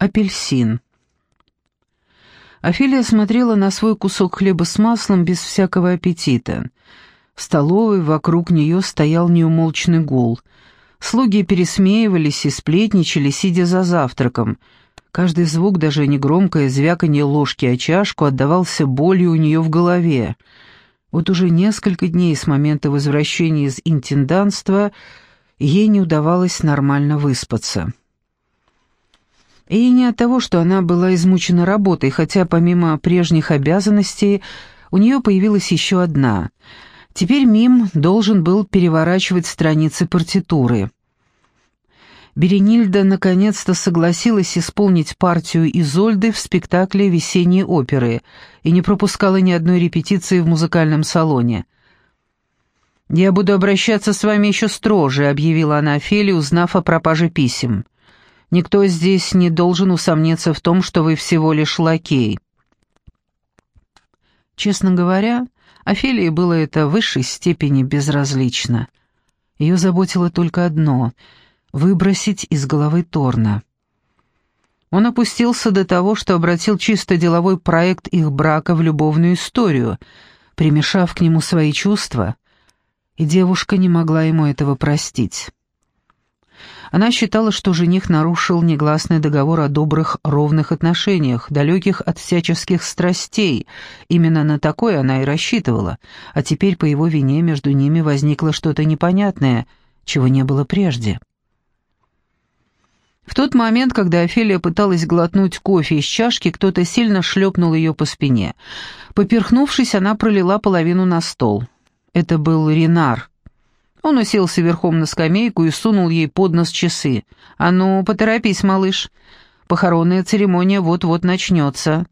Апельсин. Офелия смотрела на свой кусок хлеба с маслом без всякого аппетита. В столовой вокруг нее стоял неумолчный гул. Слуги пересмеивались и сплетничали, сидя за завтраком. Каждый звук, даже негромкое звяканье ложки о чашку, отдавался болью у нее в голове. Вот уже несколько дней с момента возвращения из интенданства ей не удавалось нормально выспаться. И не от того, что она была измучена работой, хотя помимо прежних обязанностей у нее появилась еще одна. Теперь Мим должен был переворачивать страницы партитуры. Беренильда наконец-то согласилась исполнить партию Изольды в спектакле весенней оперы и не пропускала ни одной репетиции в музыкальном салоне. «Я буду обращаться с вами еще строже», — объявила она Офелии, узнав о пропаже писем. Никто здесь не должен усомниться в том, что вы всего лишь лакей». Честно говоря, Офелии было это в высшей степени безразлично. Ее заботило только одно — выбросить из головы Торна. Он опустился до того, что обратил чисто деловой проект их брака в любовную историю, примешав к нему свои чувства, и девушка не могла ему этого простить. Она считала, что жених нарушил негласный договор о добрых, ровных отношениях, далеких от всяческих страстей. Именно на такое она и рассчитывала, а теперь по его вине между ними возникло что-то непонятное, чего не было прежде. В тот момент, когда Офелия пыталась глотнуть кофе из чашки, кто-то сильно шлепнул ее по спине. Поперхнувшись, она пролила половину на стол. Это был Ренар. Он уселся верхом на скамейку и сунул ей под нос часы. «А ну, поторопись, малыш. Похоронная церемония вот-вот начнется».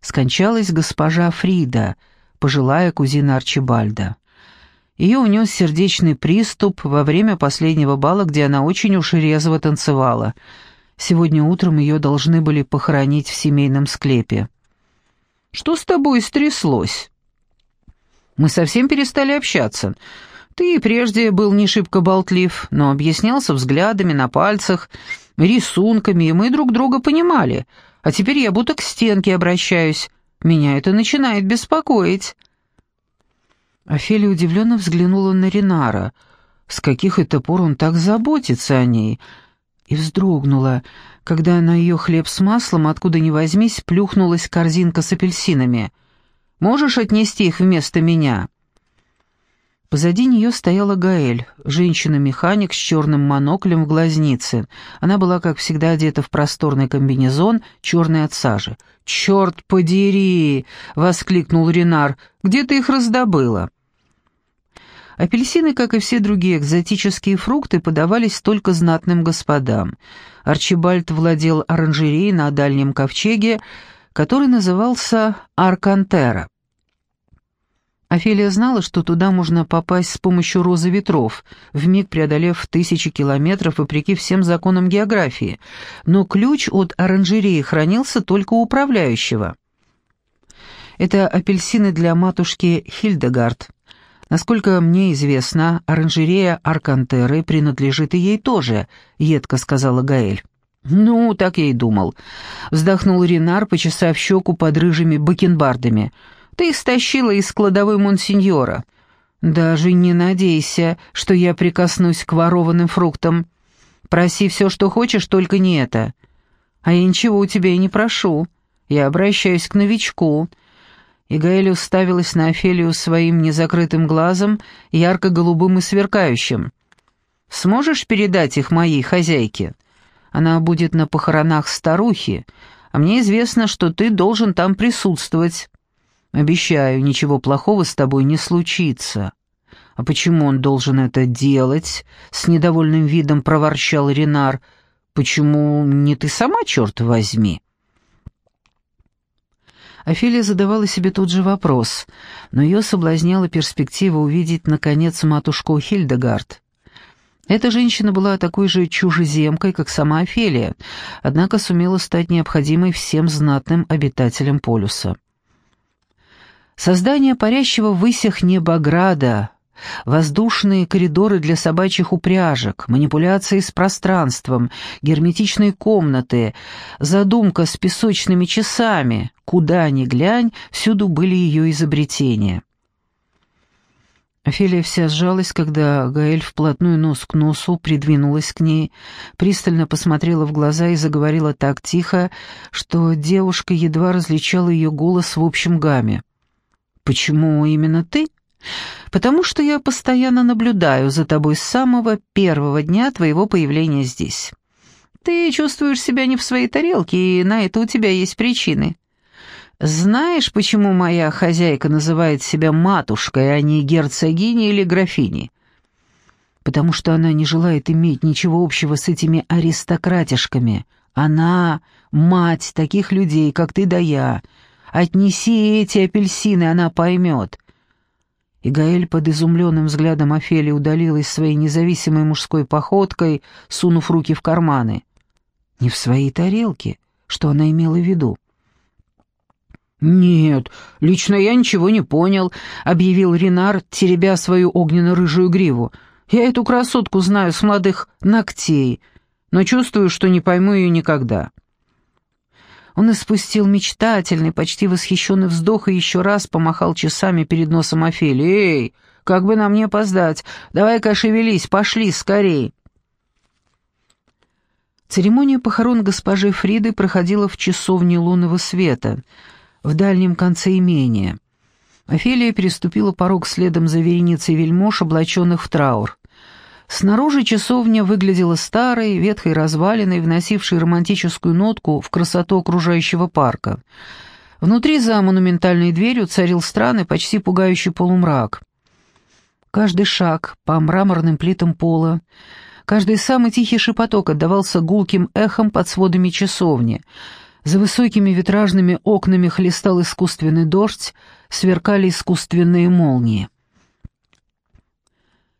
Скончалась госпожа Фрида, пожилая кузина Арчибальда. Ее унес сердечный приступ во время последнего бала, где она очень уж резво танцевала. Сегодня утром ее должны были похоронить в семейном склепе. «Что с тобой стряслось?» «Мы совсем перестали общаться. Ты прежде был не шибко болтлив, но объяснялся взглядами на пальцах, рисунками, и мы друг друга понимали. А теперь я будто к стенке обращаюсь. Меня это начинает беспокоить». Офелия удивленно взглянула на Ринара. С каких это пор он так заботится о ней? И вздрогнула, когда на ее хлеб с маслом, откуда ни возьмись, плюхнулась корзинка с апельсинами. «Можешь отнести их вместо меня?» Позади нее стояла Гаэль, женщина-механик с черным моноклем в глазнице. Она была, как всегда, одета в просторный комбинезон, черный от сажи. «Черт подери!» — воскликнул Ренар. «Где ты их раздобыла?» Апельсины, как и все другие экзотические фрукты, подавались только знатным господам. Арчибальд владел оранжереей на дальнем ковчеге, который назывался Аркантера. Офелия знала, что туда можно попасть с помощью розы ветров, вмиг преодолев тысячи километров вопреки всем законам географии, но ключ от оранжереи хранился только у управляющего. Это апельсины для матушки Хильдегард. Насколько мне известно, оранжерея Аркантеры принадлежит и ей тоже, едко сказала Гаэль. «Ну, так я и думал», — вздохнул Ренар, почесав щеку под рыжими бакенбардами — ты стащила из кладовой монсеньора. Даже не надейся, что я прикоснусь к ворованным фруктам. Проси все, что хочешь, только не это. А я ничего у тебя и не прошу. Я обращаюсь к новичку». И Гаэль уставилась на Офелию своим незакрытым глазом, ярко-голубым и сверкающим. «Сможешь передать их моей хозяйке? Она будет на похоронах старухи, а мне известно, что ты должен там присутствовать. Обещаю, ничего плохого с тобой не случится». «А почему он должен это делать?» — с недовольным видом проворчал Ренар. «Почему не ты сама, черт возьми?» Офелия задавала себе тот же вопрос, но ее соблазняла перспектива увидеть, наконец, матушку Хильдегард. Эта женщина была такой же чужеземкой, как сама Офелия, однако сумела стать необходимой всем знатным обитателям полюса. Создание парящего в высях небограда, воздушные коридоры для собачьих упряжек, манипуляции с пространством, герметичные комнаты, задумка с песочными часами. Куда ни глянь, всюду были ее изобретения. Офелия вся сжалась, когда Гаэль вплотную нос к носу придвинулась к ней, пристально посмотрела в глаза и заговорила так тихо, что девушка едва различала ее голос в общем гамме. «Почему именно ты?» «Потому что я постоянно наблюдаю за тобой с самого первого дня твоего появления здесь. Ты чувствуешь себя не в своей тарелке, и на это у тебя есть причины. Знаешь, почему моя хозяйка называет себя матушкой, а не герцогиней или графиней? Потому что она не желает иметь ничего общего с этими аристократишками. Она — мать таких людей, как ты да я. Отнеси эти апельсины, она поймет. И Гаэль под изумленным взглядом Офелии удалилась своей независимой мужской походкой, сунув руки в карманы. Не в своей тарелке, что она имела в виду. «Нет, лично я ничего не понял», — объявил Ренар, теребя свою огненно-рыжую гриву. «Я эту красотку знаю с молодых ногтей, но чувствую, что не пойму ее никогда». Он испустил мечтательный, почти восхищенный вздох и еще раз помахал часами перед носом Офелии. «Эй, как бы нам не опоздать! Давай-ка шевелись, пошли, скорей!» Церемония похорон госпожи Фриды проходила в часовне лунного света — в дальнем конце имения. Офелия переступила порог следом за вереницей вельмож, облаченных в траур. Снаружи часовня выглядела старой, ветхой развалиной, вносившей романтическую нотку в красоту окружающего парка. Внутри за монументальной дверью царил странный, почти пугающий полумрак. Каждый шаг по мраморным плитам пола, каждый самый тихий шепоток отдавался гулким эхом под сводами часовни — за высокими витражными окнами хлестал искусственный дождь, сверкали искусственные молнии.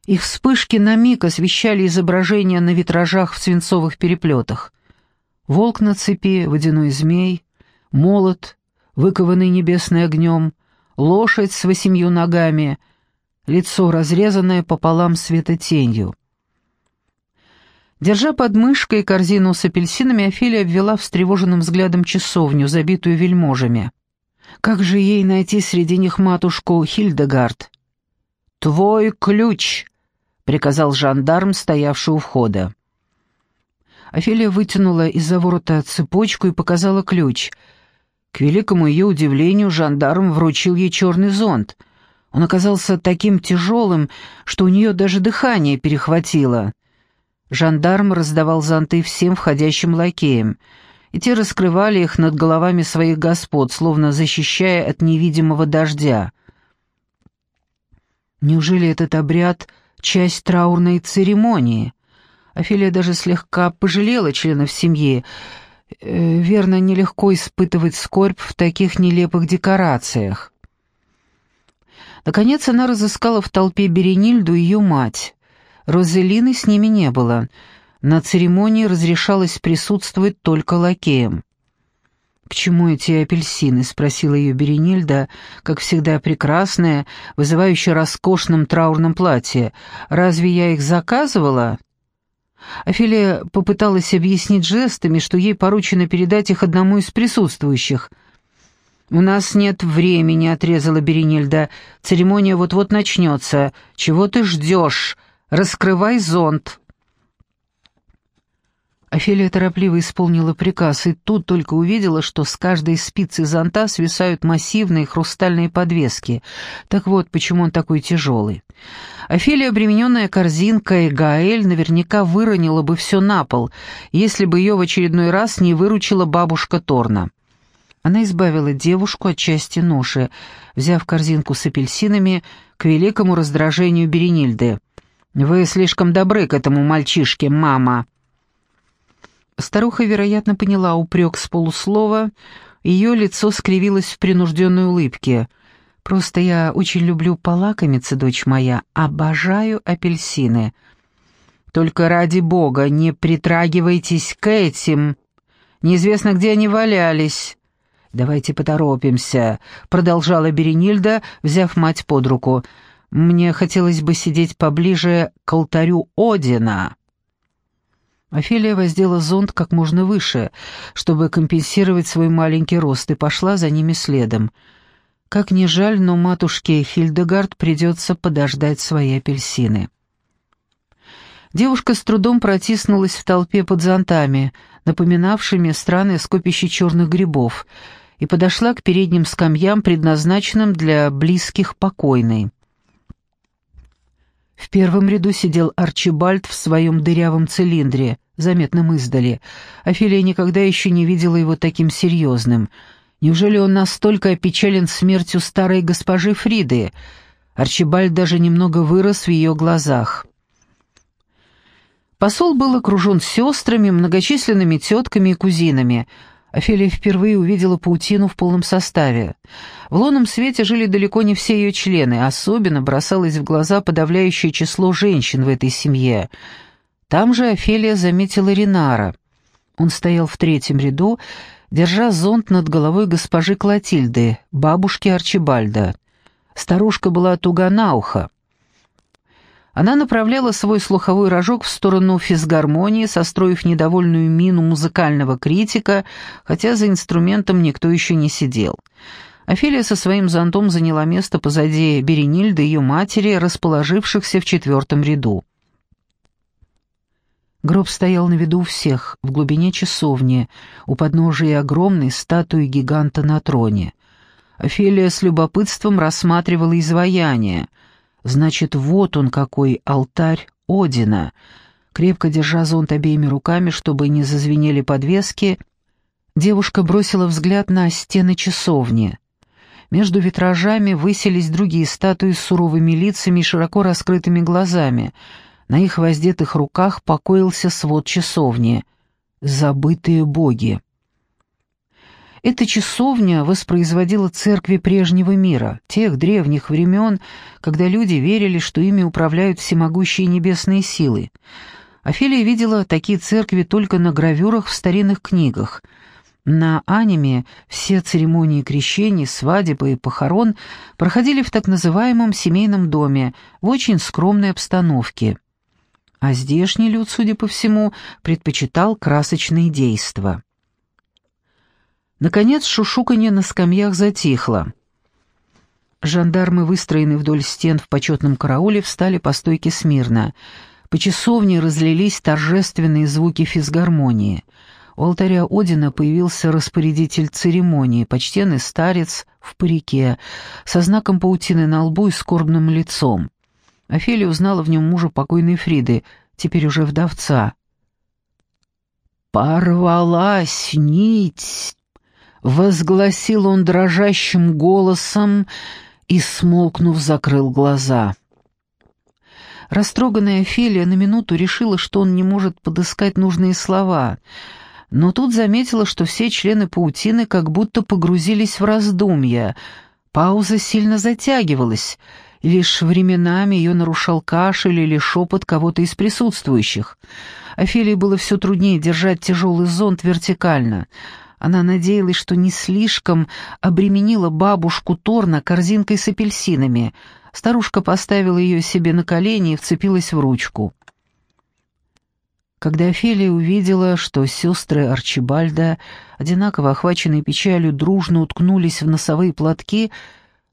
Их вспышки на миг освещали изображения на витражах в свинцовых переплетах. Волк на цепи, водяной змей, молот, выкованный небесным огнем, лошадь с восемью ногами, лицо разрезанное пополам светотенью. Держа под мышкой корзину с апельсинами, Офелия обвела встревоженным взглядом часовню, забитую вельможами. Как же ей найти среди них матушку Хильдегард? «Твой ключ!» — приказал жандарм, стоявший у входа. Офелия вытянула из-за ворота цепочку и показала ключ. К великому ее удивлению жандарм вручил ей черный зонт. Он оказался таким тяжелым, что у нее даже дыхание перехватило. Жандарм раздавал зонты всем входящим лакеям, и те раскрывали их над головами своих господ, словно защищая от невидимого дождя. Неужели этот обряд — часть траурной церемонии? Офелия даже слегка пожалела членов семьи. Э, верно, нелегко испытывать скорбь в таких нелепых декорациях. Наконец она разыскала в толпе Беренильду ее мать. Розелины с ними не было. На церемонии разрешалось присутствовать только лакеям. «К чему эти апельсины?» — спросила ее Беренильда, как всегда прекрасная, вызывающая роскошном траурном платье. «Разве я их заказывала?» Офелия попыталась объяснить жестами, что ей поручено передать их одному из присутствующих. «У нас нет времени», — отрезала Беренильда. «Церемония вот-вот начнется. Чего ты ждешь?» Раскрывай зонт!» Офелия торопливо исполнила приказ, и тут только увидела, что с каждой спицы зонта свисают массивные хрустальные подвески. Так вот, почему он такой тяжелый. Офелия, обремененная корзинкой, Гаэль наверняка выронила бы все на пол, если бы ее в очередной раз не выручила бабушка Торна. Она избавила девушку от части ноши, взяв корзинку с апельсинами к великому раздражению Беренильды. «Вы слишком добры к этому мальчишке, мама». Старуха, вероятно, поняла упрек с полуслова, ее лицо скривилось в принужденной улыбке. «Просто я очень люблю полакомиться, дочь моя, обожаю апельсины. Только ради бога не притрагивайтесь к этим. Неизвестно, где они валялись». «Давайте поторопимся», — продолжала Беренильда, взяв мать под руку. Мне хотелось бы сидеть поближе к алтарю Одина». Офелия воздела зонт как можно выше, чтобы компенсировать свой маленький рост, и пошла за ними следом. Как ни жаль, но матушке Хильдегард придется подождать свои апельсины. Девушка с трудом протиснулась в толпе под зонтами, напоминавшими странное скопище черных грибов, и подошла к передним скамьям, предназначенным для близких покойной. В первом ряду сидел Арчибальд в своем дырявом цилиндре, заметном издали. Офелия никогда еще не видела его таким серьезным. Неужели он настолько опечален смертью старой госпожи Фриды? Арчибальд даже немного вырос в ее глазах. Посол был окружен сестрами, многочисленными тетками и кузинами. Офелия впервые увидела паутину в полном составе. В лунном свете жили далеко не все ее члены, особенно бросалось в глаза подавляющее число женщин в этой семье. Там же Офелия заметила Ринара. Он стоял в третьем ряду, держа зонт над головой госпожи Клотильды, бабушки Арчибальда. Старушка была туга на ухо. Она направляла свой слуховой рожок в сторону физгармонии, состроив недовольную мину музыкального критика, хотя за инструментом никто еще не сидел. Офелия со своим зонтом заняла место позади Беренильды и ее матери, расположившихся в четвертом ряду. Гроб стоял на виду всех, в глубине часовни, у подножия огромной статуи гиганта на троне. Офелия с любопытством рассматривала изваяние — Значит, вот он какой алтарь Одина. Крепко держа зонт обеими руками, чтобы не зазвенели подвески, девушка бросила взгляд на стены часовни. Между витражами высились другие статуи с суровыми лицами и широко раскрытыми глазами. На их воздетых руках покоился свод часовни. Забытые боги. Эта часовня воспроизводила церкви прежнего мира, тех древних времен, когда люди верили, что ими управляют всемогущие небесные силы. Офелия видела такие церкви только на гравюрах в старинных книгах. На аниме все церемонии крещений, свадеб и похорон проходили в так называемом семейном доме, в очень скромной обстановке. А здешний люд, судя по всему, предпочитал красочные действия. Наконец шушуканье на скамьях затихло. Жандармы, выстроенные вдоль стен в почетном карауле, встали по стойке смирно. По часовне разлились торжественные звуки физгармонии. У алтаря Одина появился распорядитель церемонии, почтенный старец в парике, со знаком паутины на лбу и скорбным лицом. Офелия узнала в нем мужа покойной Фриды, теперь уже вдовца. «Порвалась нить возгласил он дрожащим голосом и, смолкнув, закрыл глаза. Растроганная Офелия на минуту решила, что он не может подыскать нужные слова, но тут заметила, что все члены паутины как будто погрузились в раздумья. Пауза сильно затягивалась, лишь временами ее нарушал кашель или шепот кого-то из присутствующих. Офелии было все труднее держать тяжелый зонт вертикально — она надеялась, что не слишком обременила бабушку Торна корзинкой с апельсинами. Старушка поставила ее себе на колени и вцепилась в ручку. Когда Офелия увидела, что сестры Арчибальда, одинаково охваченные печалью, дружно уткнулись в носовые платки,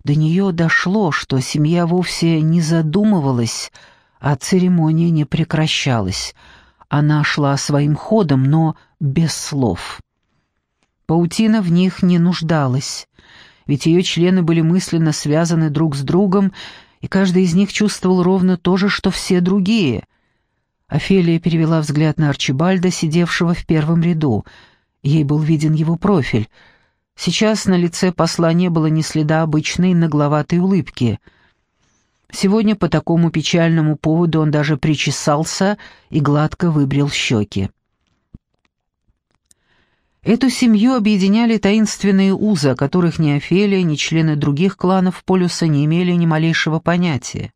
до нее дошло, что семья вовсе не задумывалась, а церемония не прекращалась. Она шла своим ходом, но без слов. Паутина в них не нуждалась, ведь ее члены были мысленно связаны друг с другом, и каждый из них чувствовал ровно то же, что все другие. Офелия перевела взгляд на Арчибальда, сидевшего в первом ряду. Ей был виден его профиль. Сейчас на лице посла не было ни следа обычной нагловатой улыбки. Сегодня по такому печальному поводу он даже причесался и гладко выбрил щеки. Эту семью объединяли таинственные узы, о которых ни Офелия, ни члены других кланов Полюса не имели ни малейшего понятия.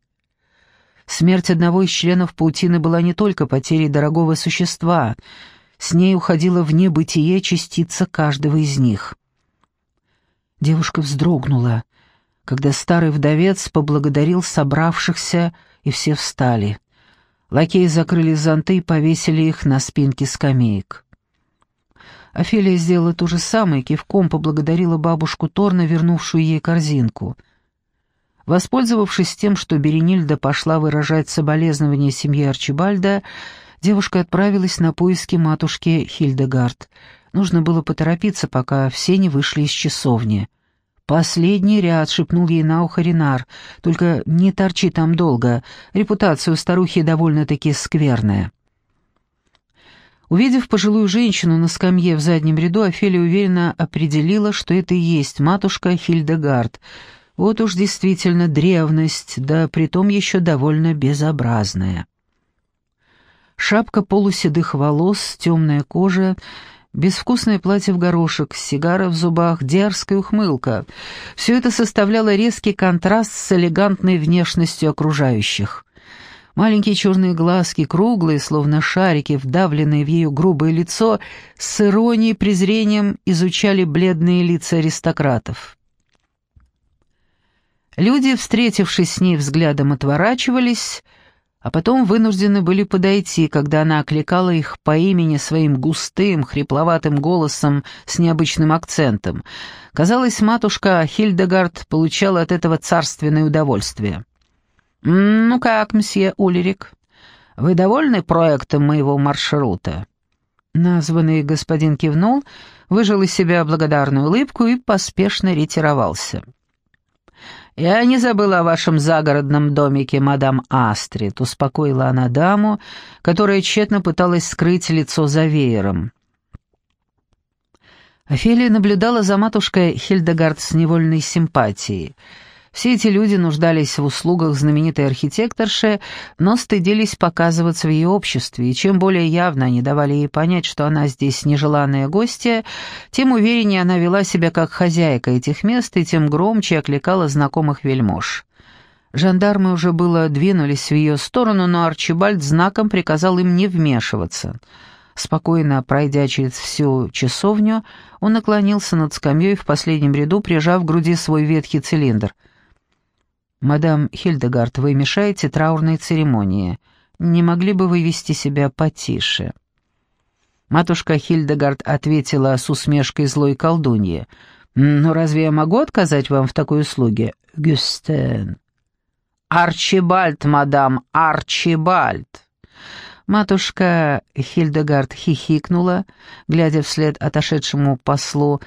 Смерть одного из членов паутины была не только потерей дорогого существа, с ней уходила в небытие частица каждого из них. Девушка вздрогнула. когда старый вдовец поблагодарил собравшихся, и все встали. Лакеи закрыли зонты и повесили их на спинки скамеек. Офелия сделала то же самое, кивком поблагодарила бабушку Торна, вернувшую ей корзинку. Воспользовавшись тем, что Беренильда пошла выражать соболезнования семье Арчибальда, девушка отправилась на поиски матушки Хильдегард. Нужно было поторопиться, пока все не вышли из часовни. «Последний ряд», — шепнул ей на ухо Ренар. «Только не торчи там долго. Репутация у старухи довольно-таки скверная». Увидев пожилую женщину на скамье в заднем ряду, Офелия уверенно определила, что это и есть матушка Хильдегард. Вот уж действительно древность, да притом еще довольно безобразная. Шапка полуседых волос, темная кожа — Безвкусное платье в горошек, сигара в зубах, дерзкая ухмылка. Все это составляло резкий контраст с элегантной внешностью окружающих. Маленькие черные глазки, круглые, словно шарики, вдавленные в ее грубое лицо, с иронией презрением изучали бледные лица аристократов. Люди, встретившись с ней взглядом, отворачивались, а потом вынуждены были подойти, когда она окликала их по имени своим густым, хрипловатым голосом с необычным акцентом. Казалось, матушка Хильдегард получала от этого царственное удовольствие. «Ну как, мсье Улерик, вы довольны проектом моего маршрута?» Названный господин кивнул, выжил из себя благодарную улыбку и поспешно ретировался. «Я не забыла о вашем загородном домике, мадам Астрид», — успокоила она даму, которая тщетно пыталась скрыть лицо за веером. Офелия наблюдала за матушкой Хильдегард с невольной симпатией — все эти люди нуждались в услугах знаменитой архитекторши, но стыдились показываться в ее обществе, и чем более явно они давали ей понять, что она здесь нежеланная гостья, тем увереннее она вела себя как хозяйка этих мест и тем громче окликала знакомых вельмож. Жандармы уже было двинулись в ее сторону, но Арчибальд знаком приказал им не вмешиваться. Спокойно пройдя через всю часовню, он наклонился над скамьей в последнем ряду, прижав к груди свой ветхий цилиндр — «Мадам Хильдегард, вы мешаете траурной церемонии. Не могли бы вы вести себя потише?» Матушка Хильдегард ответила с усмешкой злой колдуньи. «Но разве я могу отказать вам в такой услуге, Гюстен?» «Арчибальд, мадам, Арчибальд!» Матушка Хильдегард хихикнула, глядя вслед отошедшему послу,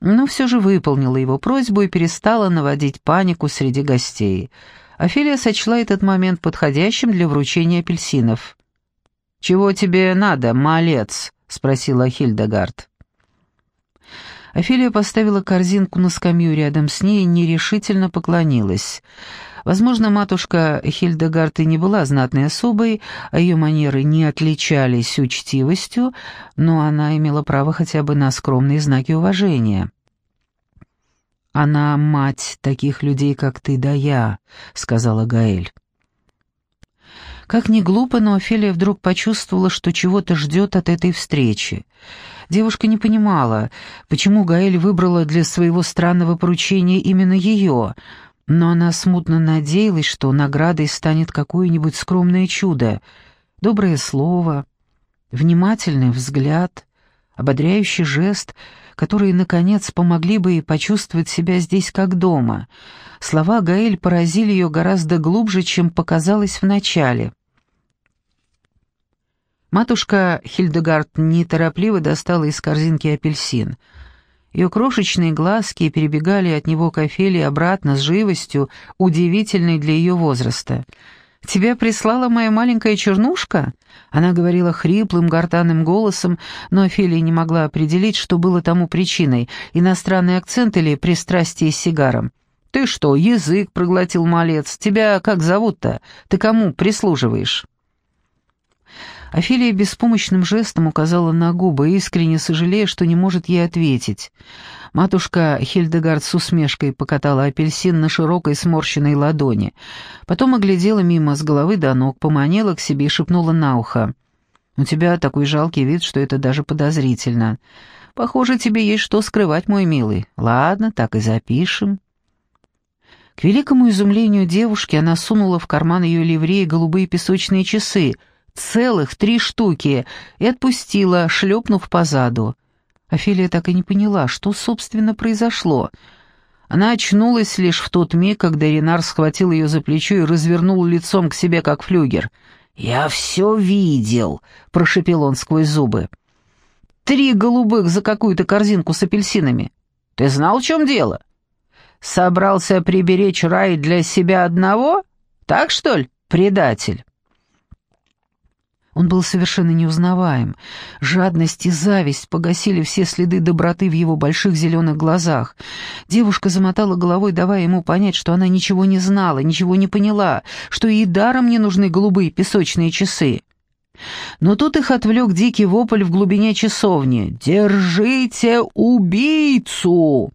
но все же выполнила его просьбу и перестала наводить панику среди гостей. Офелия сочла этот момент подходящим для вручения апельсинов. «Чего тебе надо, малец?» — спросила Хильдегард. Офелия поставила корзинку на скамью рядом с ней и нерешительно поклонилась. Возможно, матушка Хильдегард и не была знатной особой, а ее манеры не отличались учтивостью, но она имела право хотя бы на скромные знаки уважения. «Она мать таких людей, как ты да я», — сказала Гаэль. Как ни глупо, но Офелия вдруг почувствовала, что чего-то ждет от этой встречи. Девушка не понимала, почему Гаэль выбрала для своего странного поручения именно ее, но она смутно надеялась, что наградой станет какое-нибудь скромное чудо, доброе слово, внимательный взгляд, ободряющий жест — которые, наконец, помогли бы ей почувствовать себя здесь как дома. Слова Гаэль поразили ее гораздо глубже, чем показалось вначале. Матушка Хильдегард неторопливо достала из корзинки апельсин. Ее крошечные глазки перебегали от него к Офелии обратно с живостью, удивительной для ее возраста — «Тебя прислала моя маленькая чернушка?» Она говорила хриплым, гортанным голосом, но Офелия не могла определить, что было тому причиной, иностранный акцент или пристрастие с сигаром. «Ты что, язык проглотил, малец? Тебя как зовут-то? Ты кому прислуживаешь?» Офелия беспомощным жестом указала на губы, искренне сожалея, что не может ей ответить. Матушка Хильдегард с усмешкой покатала апельсин на широкой сморщенной ладони. Потом оглядела мимо с головы до ног, поманила к себе и шепнула на ухо. «У тебя такой жалкий вид, что это даже подозрительно. Похоже, тебе есть что скрывать, мой милый. Ладно, так и запишем». К великому изумлению девушки она сунула в карман ее ливреи голубые песочные часы, целых три штуки, и отпустила, шлепнув по заду. Офелия так и не поняла, что, собственно, произошло. Она очнулась лишь в тот миг, когда Ренар схватил ее за плечо и развернул лицом к себе, как флюгер. «Я все видел», — прошепел он сквозь зубы. «Три голубых за какую-то корзинку с апельсинами. Ты знал, в чем дело? Собрался приберечь рай для себя одного? Так, что ли, предатель?» Он был совершенно неузнаваем. Жадность и зависть погасили все следы доброты в его больших зеленых глазах. Девушка замотала головой, давая ему понять, что она ничего не знала, ничего не поняла, что ей даром не нужны голубые песочные часы. Но тут их отвлек дикий вопль в глубине часовни. «Держите убийцу!»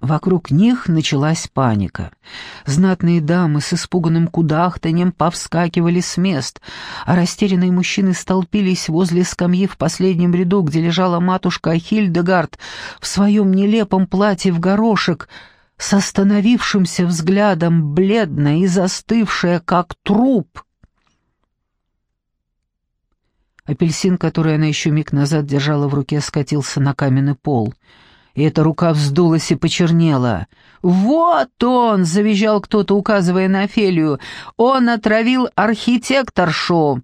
Вокруг них началась паника. Знатные дамы с испуганным кудахтаньем повскакивали с мест, а растерянные мужчины столпились возле скамьи в последнем ряду, где лежала матушка Хильдегард в своем нелепом платье в горошек, с остановившимся взглядом, бледная и застывшая, как труп. Апельсин, который она еще миг назад держала в руке, скатился на каменный пол — и эта рука вздулась и почернела. «Вот он!» — завизжал кто-то, указывая на Офелию. «Он отравил архитекторшу!»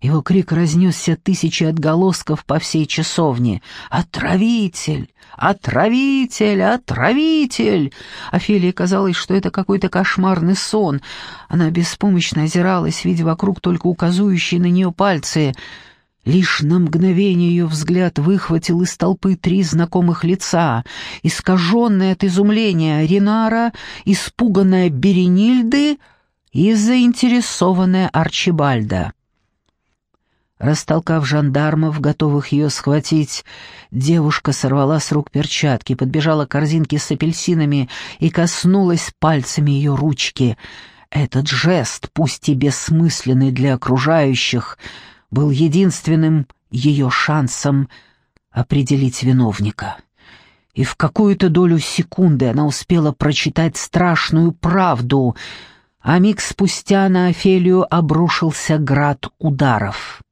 Его крик разнесся тысячи отголосков по всей часовне. «Отравитель! Отравитель! Отравитель!» Офелии казалось, что это какой-то кошмарный сон. Она беспомощно озиралась, видя вокруг только указывающие на нее пальцы — Лишь на мгновение ее взгляд выхватил из толпы три знакомых лица, искаженное от изумления Ринара, испуганная Беренильды и заинтересованная Арчибальда. Растолкав жандармов, готовых ее схватить, девушка сорвала с рук перчатки, подбежала к корзинке с апельсинами и коснулась пальцами ее ручки. Этот жест, пусть и бессмысленный для окружающих, — был единственным ее шансом определить виновника. И в какую-то долю секунды она успела прочитать страшную правду, а миг спустя на Офелию обрушился град ударов.